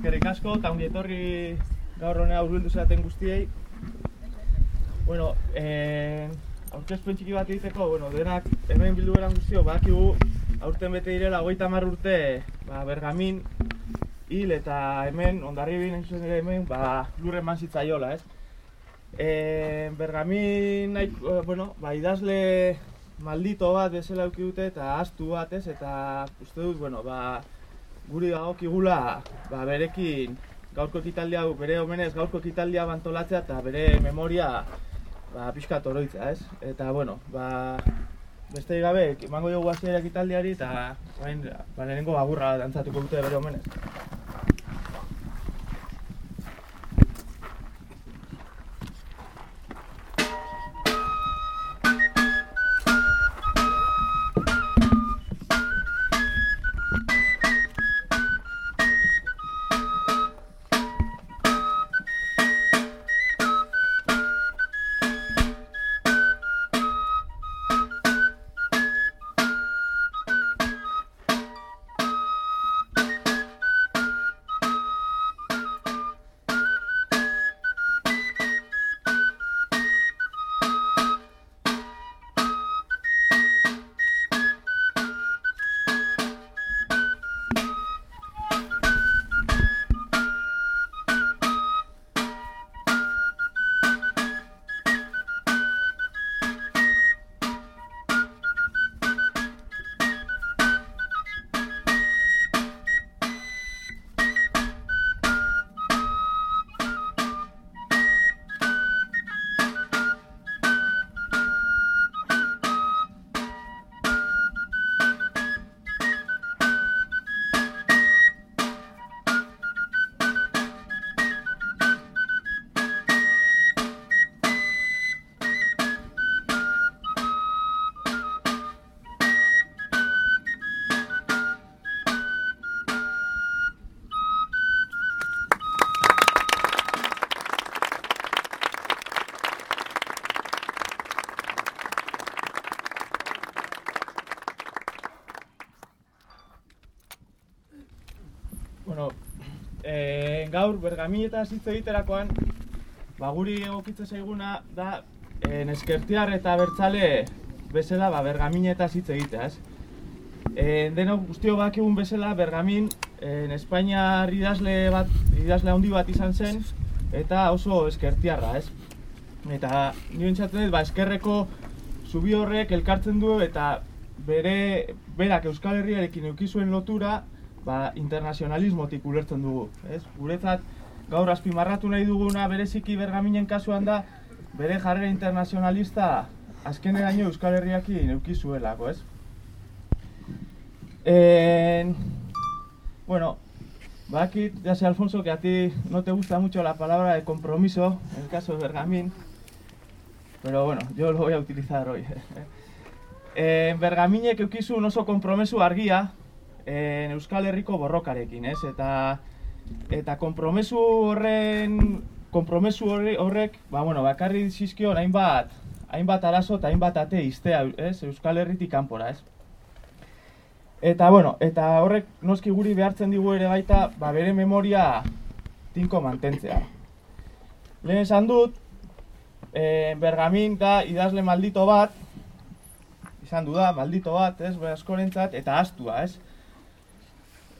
eskerrik asko, eta ongi etorri gaur honea urbildu zaten guztiei. Bueno, eh, aurkezpen txiki bat egiteko, bueno, denak hemen bildu geran guztio, badakigu aurten bete direla hogeita hamar urte ba, bergamin hil eta hemen, ondarri nahi zuen ere hemen, ba, lurren eman zitzaiola, ez? E, bergamin, nahi, eh, bueno, ba, idazle maldito bat bezala dute eta astu bat, ez? Eta uste dut, bueno, ba, guri dagokigula ba, berekin gaurko ekitaldia, bere omenez gaurko ekitaldia bantolatzea eta bere memoria ba, pixka toroitza, ez? Eta, bueno, ba, beste gabe, emango dugu hasiera ekitaldiari eta ba, lehenengo agurra dantzatuko dute bere omenez. Bueno, e, gaur bergamietaz hitz egiterakoan, ba, guri egokitzen zaiguna da e, neskertiar eta bertzale bezala ba, bergaminetaz hitz egitea, ez? E, denok guztio bakigun bezala bergamin en Espainiar idazle bat, idazle handi bat izan zen eta oso eskertiarra, ez? Eta ni pentsatzen dut, ba, eskerreko zubi horrek elkartzen du eta bere berak Euskal Herriarekin eduki zuen lotura ba, internazionalismotik ulertzen dugu. Ez? Guretzat gaur azpimarratu nahi duguna bereziki bergaminen kasuan da bere jarrera internazionalista azkeneraino Euskal Herriakin eduki zuelako, ez? En... Bueno, Bakit, ya sé Alfonso que a ti no te gusta mucho la palabra de compromiso en el caso de Bergamín, pero bueno, yo lo voy a utilizar hoy. eh, Bergaminek eukizun oso konpromesu argia eh, Euskal Herriko borrokarekin, ez? Eta eta konpromesu horren konpromesu horre, horrek, ba bueno, bakarri zizkion hainbat hainbat arazo eta hainbat ate iztea, ez? Euskal Herritik kanpora, ez? Eta, bueno, eta horrek noski guri behartzen digu ere baita, ba, bere memoria tinko mantentzea. Lehen esan dut, e, Bergamin da idazle maldito bat, izan du da, maldito bat, ez, askorentzat, eta astua, ez?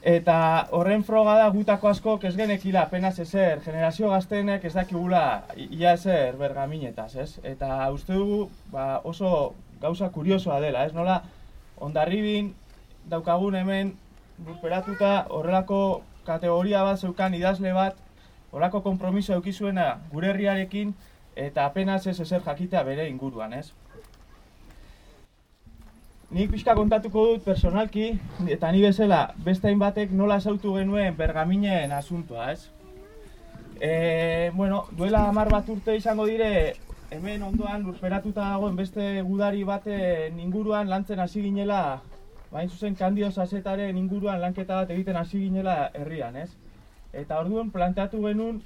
Eta horren froga da gutako askok ez genekila apenas ezer, generazio gaztenek ez dakigula ia ezer bergaminetaz, ez? Eta uste dugu ba, oso gauza kuriosoa dela, ez? Nola, ondarribin daukagun hemen burperatuta horrelako kategoria bat zeukan idazle bat, horrelako konpromiso eukizuena gure herriarekin, eta apenas ez ezer jakitea bere inguruan, ez? Nik pixka kontatuko dut personalki, eta ni bezala beste hainbatek nola sautu genuen bergaminen asuntoa, ez? E, bueno, duela hamar bat urte izango dire, hemen ondoan lurperatuta dagoen beste gudari baten inguruan lantzen hasi ginela, bain zuzen kandio sasetaren inguruan lanketa bat egiten hasi ginela herrian, ez? Eta orduan planteatu genuen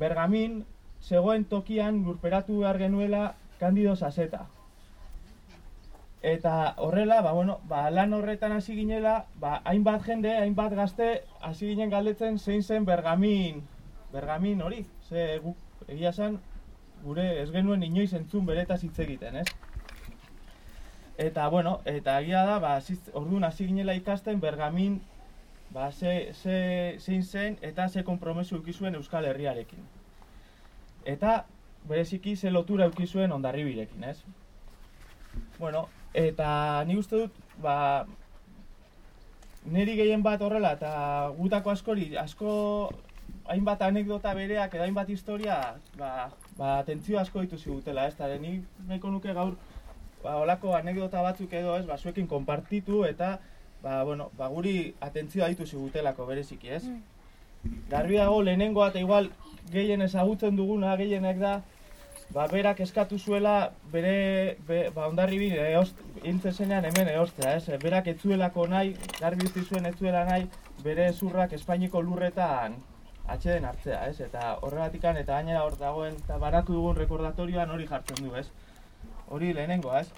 bergamin zegoen tokian lurperatu behar genuela kandido saseta. Eta horrela, ba, bueno, ba, lan horretan hasi ginela, ba, hainbat jende, hainbat gazte, hasi ginen galdetzen zein zen bergamin, bergamin hori. Ze guk, egia esan, gure ez genuen inoiz entzun beretaz hitz egiten, ez? Eta, bueno, eta egia da, ba, orduan hasi ginela ikasten bergamin, ba, ze, ze, zein zen eta ze kompromesu eukizuen Euskal Herriarekin. Eta, bereziki, ze lotura eukizuen ondarribirekin, ez? Bueno, Eta ni uste dut, ba, niri gehien bat horrela, eta gutako askori, asko hainbat anekdota bereak edo hainbat historia, ba, ba, atentzio asko ditu zigutela, ez? Tare, ni nahiko nuke gaur, ba, olako anekdota batzuk edo, ez, ba, zuekin konpartitu eta, ba, bueno, ba, guri atentzioa ditu zigutelako bereziki, ez? Mm. Garbi dago, lehenengoa eta igual gehien ezagutzen duguna, gehienek da, ba, berak eskatu zuela bere be, ba, ondarri bi hiltzen zenean hemen eostea, ez? Berak etzuelako nahi, garbi usti zuen etzuela nahi, bere zurrak Espainiko lurretan atxeden hartzea, ez? Eta horregatik eta gainera hor dagoen eta baratu dugun rekordatorioan hori jartzen du, ez? Hori lehenengo, ez?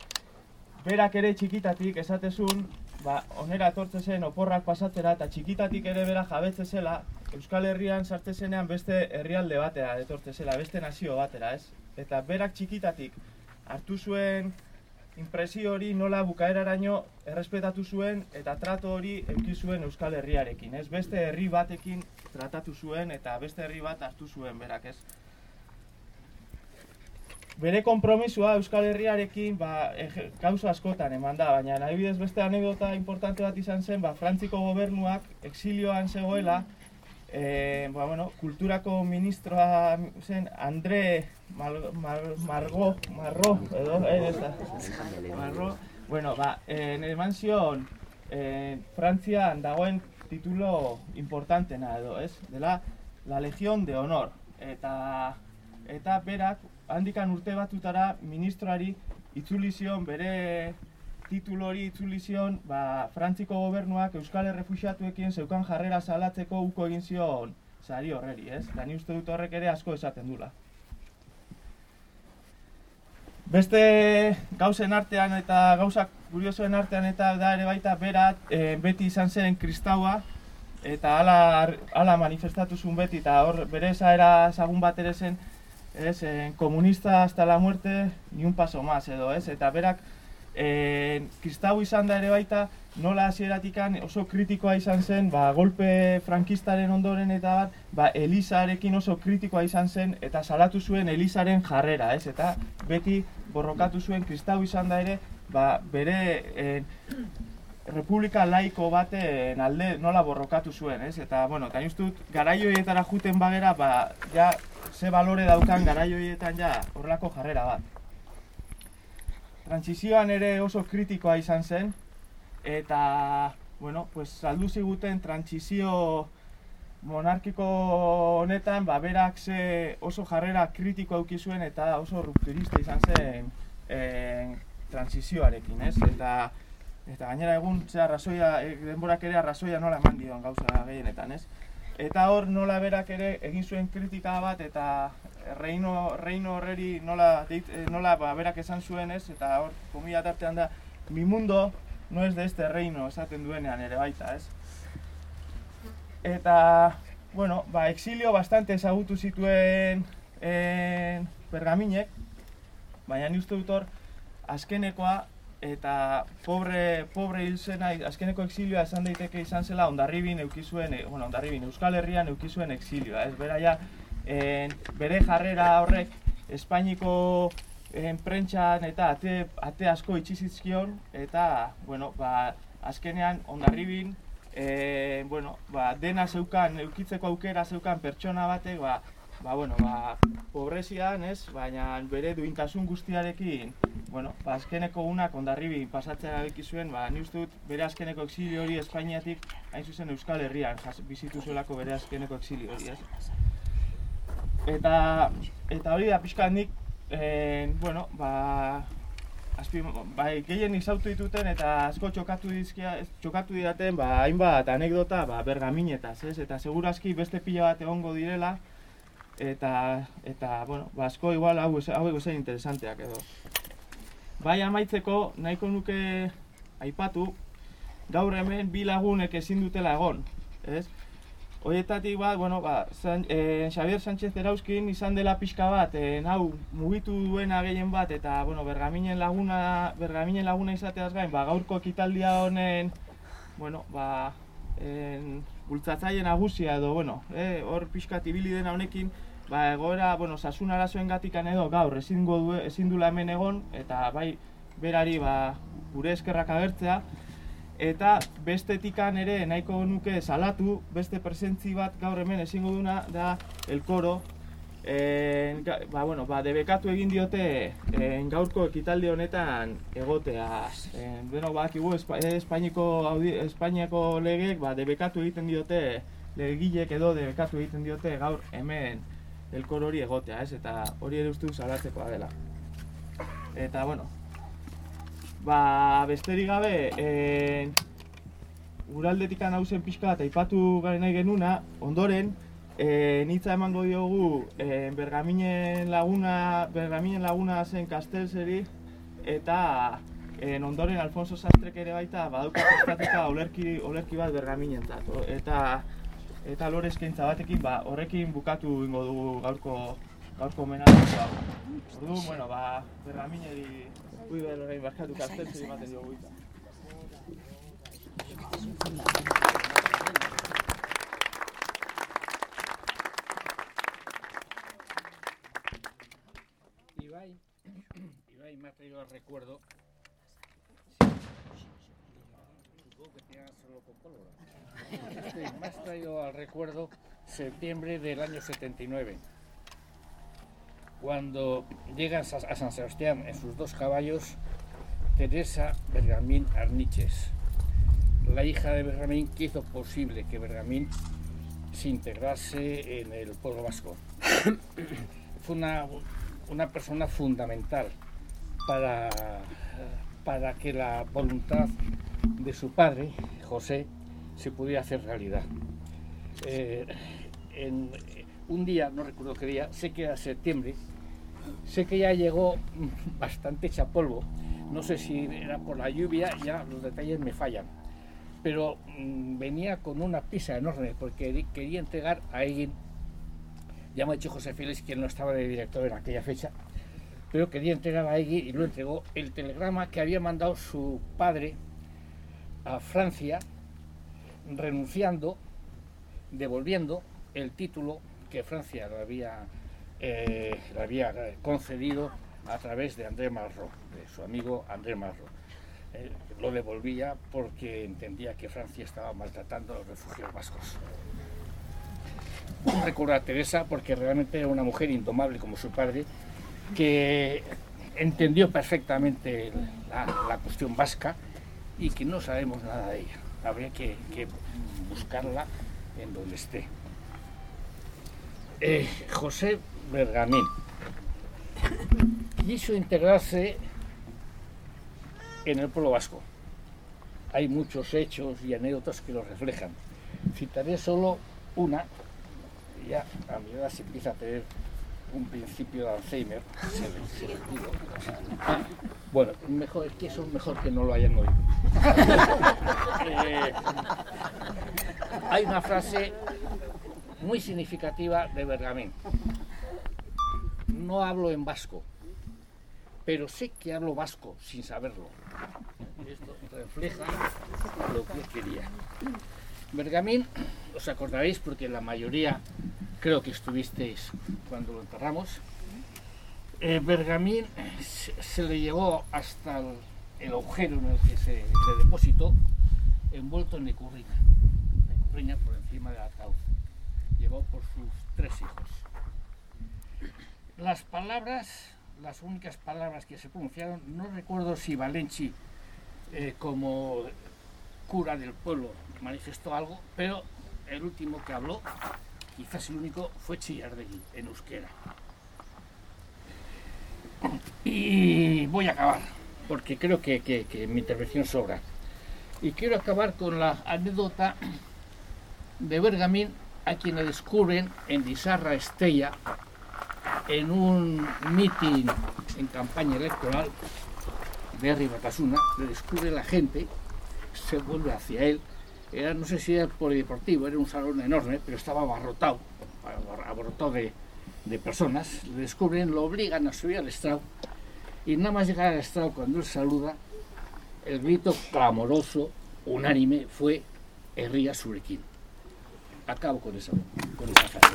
Berak ere txikitatik esatezun, ba, onera etortze zen oporrak pasatzera eta txikitatik ere bera jabetze zela, Euskal Herrian sartze zenean beste herrialde batera etortze zela, beste nazio batera, ez? Eta berak txikitatik hartu zuen impresio hori nola bukaeraraino errespetatu zuen eta trato hori eduki zuen Euskal Herriarekin, ez? Beste herri batekin tratatu zuen eta beste herri bat hartu zuen berak, ez? Bere konpromisua Euskal Herriarekin ba, gauza askotan eman da, baina nahi bidez beste anekdota importante bat izan zen, ba, Frantziko gobernuak exilioan zegoela, e, ba, bueno, kulturako ministroa zen Andre Mal, Mal, Margo, Marro, edo, eh, ez da, Marro, bueno, ba, en eman zion, eh, Frantzian dagoen titulo importantena edo, ez? Dela, la Legión de Honor. Eta, eta berak, handikan urte batutara ministroari itzuli zion bere titulo hori itzuli zion, ba, Frantziko gobernuak Euskal Errefuxiatuekin zeukan jarrera salatzeko uko egin zion sari horreri, ez? Da ni uste dut horrek ere asko esaten dula. Beste gauzen artean eta gauzak kuriosoen artean eta da ere baita berat e, beti izan zen kristaua eta hala, hala manifestatu zuen beti eta hor bere esaera zagun bat ere zen ez, eh, komunista hasta la muerte ni un paso más edo ez? Eta berak e, kristau izan da ere baita, nola hasieratikan oso kritikoa izan zen, ba, golpe frankistaren ondoren eta bat, ba, Elisarekin oso kritikoa izan zen, eta salatu zuen Elisaren jarrera, ez? Eta beti borrokatu zuen kristau izan da ere, ba, bere e, republika laiko baten alde nola borrokatu zuen, ez? Eta, bueno, eta justut, garaioietara juten bagera, ba, ja, ze balore daukan garaioietan ja horrelako jarrera bat. Transizioan ere oso kritikoa izan zen, eta, bueno, pues, saldu ziguten transizio monarkiko honetan, ba, berak ze oso jarrera kritikoa zuen eta oso rupturista izan zen en, transizioarekin, ez? Eta, eta gainera egun, ze arrazoia, e, denborak ere arrazoia nola eman dion gauza gehienetan, ez? Eta hor nola berak ere egin zuen kritika bat eta reino, reino horreri nola, deit, eh, nola ba, berak esan zuen ez, eta hor, komila tartean da, mi mundo no es de este reino, esaten duenean ere baita, ez? Eta, bueno, ba, exilio bastante ezagutu zituen en, pergaminek, baina ni uste dut hor, azkenekoa, eta pobre, pobre hil zena, azkeneko exilioa esan daiteke izan zela ondarribin eukizuen, e, bueno, ondarribin, Euskal Herrian eukizuen exilioa, ez? Bera ja, en, bere jarrera horrek Espainiko en, prentxan eta ate, ate asko itxizizkion eta, bueno, ba, azkenean ondarribin e, bueno, ba, dena zeukan, eukitzeko aukera zeukan pertsona batek, ba, ba, bueno, ba, pobrezian, ez, baina bere duintasun guztiarekin, bueno, ba, azkeneko unak ondarribi pasatzea zuen, ba, ni dut bere azkeneko exilio hori Espainiatik, hain zuzen Euskal Herrian, jas, bizitu zuelako bere azkeneko exilio hori, ez. Eta, eta hori da pixka nik, e, bueno, ba, azpi, bai, gehien izautu dituten eta asko txokatu dizkia, txokatu didaten, ba, hainbat anekdota, ba, bergaminetaz, ez? Eta segurazki beste pila bat egongo direla, eta, eta bueno, ba, asko igual hau, hau egozen interesanteak edo. bai amaitzeko nahiko nuke aipatu gaur hemen bi lagunek ezin dutela egon, ez? Hoietatik bat, bueno, ba, San, e, Xavier Sánchez Erauskin izan dela pixka bat, e, hau mugitu duena gehien bat, eta, bueno, bergaminen laguna, bergaminen laguna izateaz gain, ba, gaurko ekitaldia honen, bueno, ba, en, bultzatzaile nagusia edo, bueno, e, hor pixka tibili dena honekin, ba, egoera, bueno, sasun arazoen gatikan edo, gaur, ezin, du, ezin dula hemen egon, eta bai, berari, ba, gure eskerrak agertzea, eta bestetikan ere nahiko nuke salatu beste presentzi bat gaur hemen ezingo duna da el coro. En, ba, bueno, ba, debekatu egin diote en, gaurko ekitaldi honetan egotea. En, bueno, ba, kigu, Espainiko, Espainiako legek ba, debekatu egiten diote legilek edo debekatu egiten diote gaur hemen el coro hori egotea, ez? eta hori ere uste salatzeko dela. Eta bueno, Ba, besterik gabe, e, uraldetik anauzen pixka eta aipatu gari nahi genuna, ondoren, e, nitza emango diogu e, bergaminen laguna, bergaminen laguna zen kastelseri, eta e, ondoren Alfonso Sastrek ere baita badauka estateka olerki, olerki bat bergaminen Eta, eta lore eskaintza batekin, ba, horrekin bukatu ingo dugu gaurko gaurko menatu Ordu, bueno, ba, bergamineri Ui, behar horrein barkatu kartel zer ematen diogu guita. Ibai, Ibai me ha traído al recuerdo. Que tenía solo con pólvora. Sí, me traído al recuerdo septiembre del año 79 cuando llegan a San Sebastián en sus dos caballos Teresa Bergamín Arniches, la hija de Bergamín que hizo posible que Bergamín se integrase en el pueblo vasco. Fue una, una persona fundamental para, para que la voluntad de su padre, José, se pudiera hacer realidad. Eh, un día, no recuerdo qué día, sé que era septiembre, Sé que ya llegó bastante hecha polvo. No sé si era por la lluvia, ya los detalles me fallan. Pero mm, venía con una pisa enorme porque quería entregar a alguien. Ya me ha dicho José Félix que no estaba de director en aquella fecha, pero quería entregar a alguien y lo entregó el telegrama que había mandado su padre a Francia, renunciando, devolviendo el título que Francia le había eh, le había concedido a través de André Marro, de su amigo André Marro. Eh, lo devolvía porque entendía que Francia estaba maltratando a los refugiados vascos. Recuerdo a Teresa porque realmente era una mujer indomable como su padre, que entendió perfectamente la, cuestión vasca y que no sabemos nada de ella. Habría que, buscarla en donde esté. Eh, José Bergamín. Quiso integrarse en el pueblo vasco. Hay muchos hechos y anécdotas que lo reflejan. Citaré solo una, ya a mi edad se empieza a tener un principio de Alzheimer, bueno, mejor, es que eso es mejor que no lo hayan oído. Eh, hay una frase muy significativa de Bergamín no hablo en vasco, pero sé que hablo vasco sin saberlo. Esto refleja lo que quería. Bergamín, os acordaréis porque la mayoría creo que estuvisteis cuando lo enterramos. Eh, Bergamín se, le llevó hasta el, agujero en el que se le depositó, envuelto en ecurrina, ecurrina por encima del ataúd, llevado por sus tres hijos. Las palabras, las únicas palabras que se pronunciaron, no recuerdo si Valenci, eh, como cura del pueblo, manifestó algo, pero el último que habló, quizás el único, fue Chillardegui, en euskera. Y voy a acabar, porque creo que, mi intervención sobra. Y quiero acabar con la anécdota de Bergamín, a quien descubren en Disarra Estella, en un meeting en campaña electoral de Batasuna, le descubre la gente, se vuelve hacia él. Era, no sé si era el polideportivo, era un salón enorme, pero estaba abarrotado, abarrotado de, de personas. Le descubren, lo obligan a subir al estrado. Y nada más llegar al estrado, cuando él saluda, el grito clamoroso, unánime, fue Herría Surequín. Acabo con esa, con esa frase.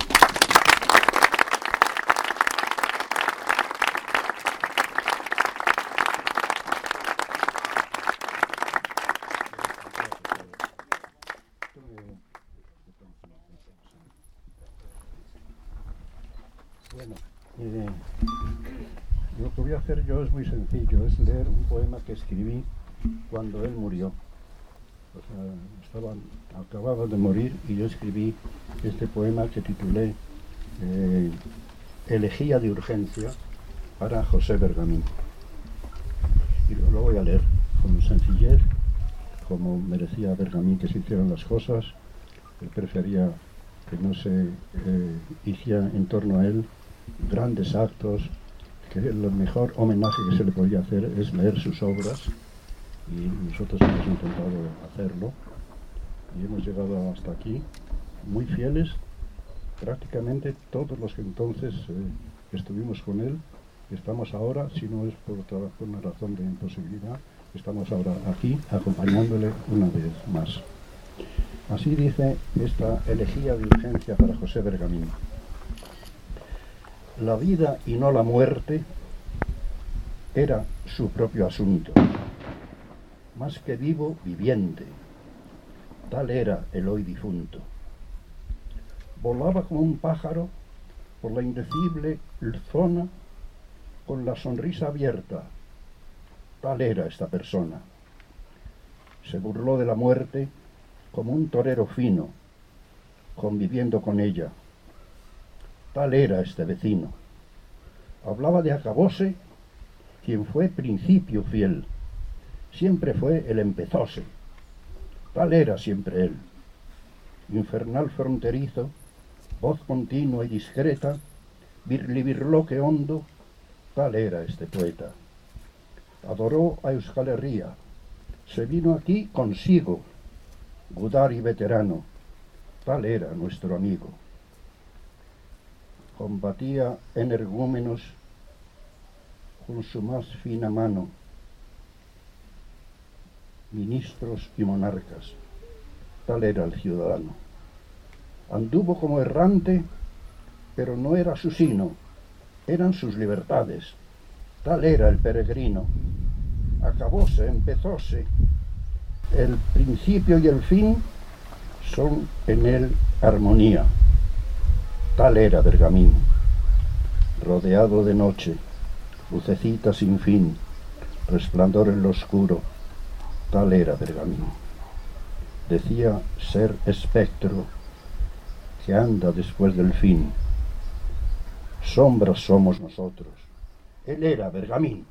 Bueno, eh, lo que voy a hacer yo es muy sencillo, es leer un poema que escribí cuando él murió. O sea, acababa de morir y yo escribí este poema que titulé eh, Elegía de urgencia para José Bergamín. Y lo, lo voy a leer con sencillez, como merecía Bergamín que se hicieran las cosas. Él prefería que no se eh, hiciera en torno a él grandes actos, que el mejor homenaje que se le podía hacer es leer sus obras y nosotros hemos intentado hacerlo y hemos llegado hasta aquí muy fieles prácticamente todos los que entonces eh, estuvimos con él estamos ahora si no es por, otra, por una razón de imposibilidad estamos ahora aquí acompañándole una vez más. Así dice esta elegía de urgencia para José Bergamín la vida y no la muerte era su propio asunto, más que vivo, viviente. Tal era el hoy difunto. Volaba como un pájaro por la indecible zona con la sonrisa abierta. Tal era esta persona. Se burló de la muerte como un torero fino, conviviendo con ella Tal era este vecino. Hablaba de Acabose, quien fue principio fiel. Siempre fue el empezose. Tal era siempre él. Infernal fronterizo, voz continua y discreta, virlibirloque hondo, tal era este poeta. Adoró a Euskal Herria, se vino aquí consigo, Gudari veterano, tal era nuestro amigo combatía energúmenos con su más fina mano, ministros y monarcas. Tal era el ciudadano. Anduvo como errante, pero no era su sino, eran sus libertades. Tal era el peregrino. Acabóse, empezóse. El principio y el fin son en él armonía. Tal era Bergamín, rodeado de noche, lucecita sin fin, resplandor en lo oscuro. Tal era Bergamín. Decía ser espectro que anda después del fin. Sombras somos nosotros. Él era Bergamín.